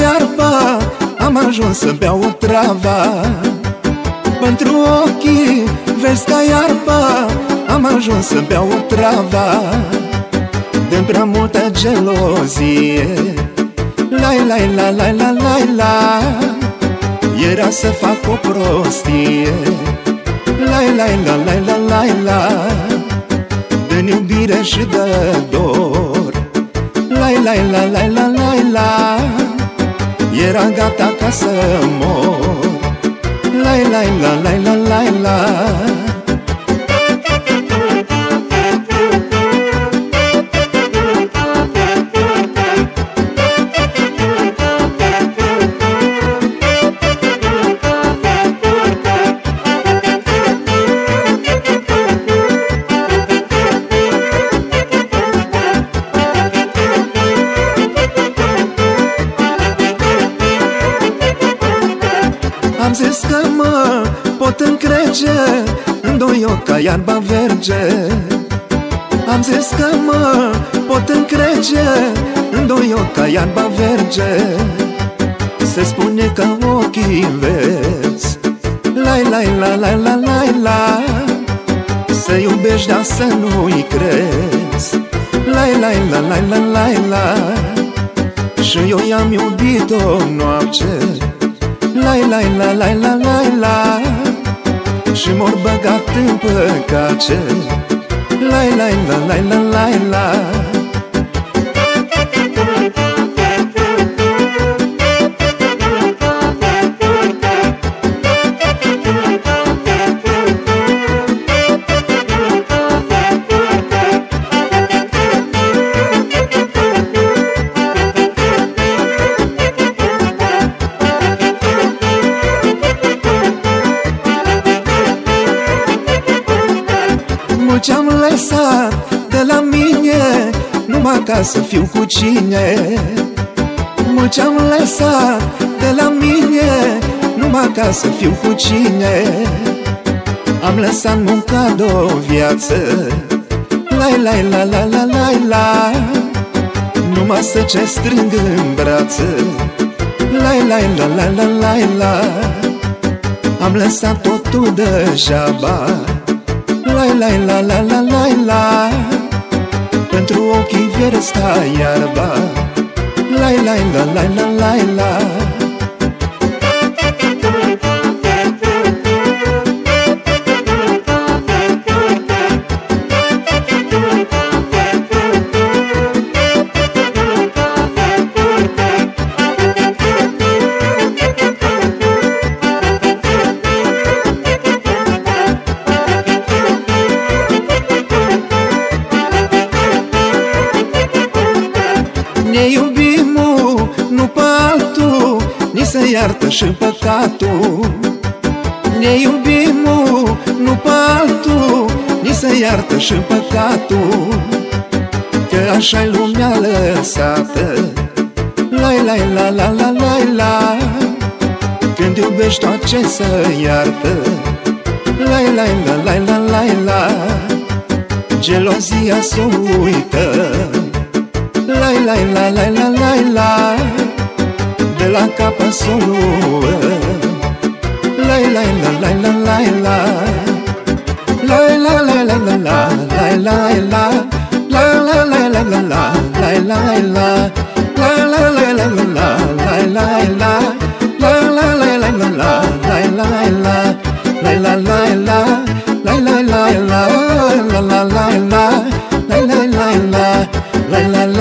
iarba Am ajuns să beau trava Pentru ochii vezi ca iarba Am ajuns să beau trava De prea multă gelozie Lai, lai, la, lai, la, lai, la Era să fac o prostie. Lai, lai, la, lai, la, lai, la De iubire și de dor Lai, lai, la, lai, la, lai, la. Era gata ca să mor. Lai, lai, la, lai, la, lai, la Am zis că mă pot încrege În doi ochi ca iarba verge. Am zis că mă pot încrege În doi ochi ca iarba verge. Se spune că ochii vezi Lai, lai, la, lai, la, lai, la. Să iubești, dar să nu-i crezi Lai, lai, la, lai, la, lai, la. Și eu i-am iubit o noapte Lai, lai, la, lai, la, lai, la. Și m-or băgat în păcace Lai, lai, la, lai, la, lai, la Mult ce-am lăsat de la mine Numai ca să fiu cu cine. Mult ce-am lăsat de la mine Numai ca să fiu cu cine. Am lăsat munca de o viață Lai, lai, la, la, la, la, la. Numai să ce strâng în brață Lai, lai, la, la, la, la, la. Am lăsat totul degeaba Lai, lai, la, la, la, la, la. Pentru ochii vierzi ca iarba. Lai, lai, la, la, la, la, la Ne iubim nu pe altul Ni se iartă și păcatul. Ne iubim nu pe altul Ni se iartă și păcatul. Că așa-i lumea lăsată. Lai, lai, la, la, la, la, la. Când iubești tot ce să iartă. Lai, lai, la, la, la, la, la. Gelozia s-o uită Lai, lai, la, lai, la, lai, la De la capa soluă Lai, lai, la, lai, la, lai, la Lai, la, lai, la, la, la, lai, lai, la La, la, lai, la, la, la, lai, lai, la La, la, lai, la, la, la, lai, lai, la La, la, lai, la, la, la, lai, lai, la Lai, la, lai, la Lai, lai, lai, la La, la, lai, la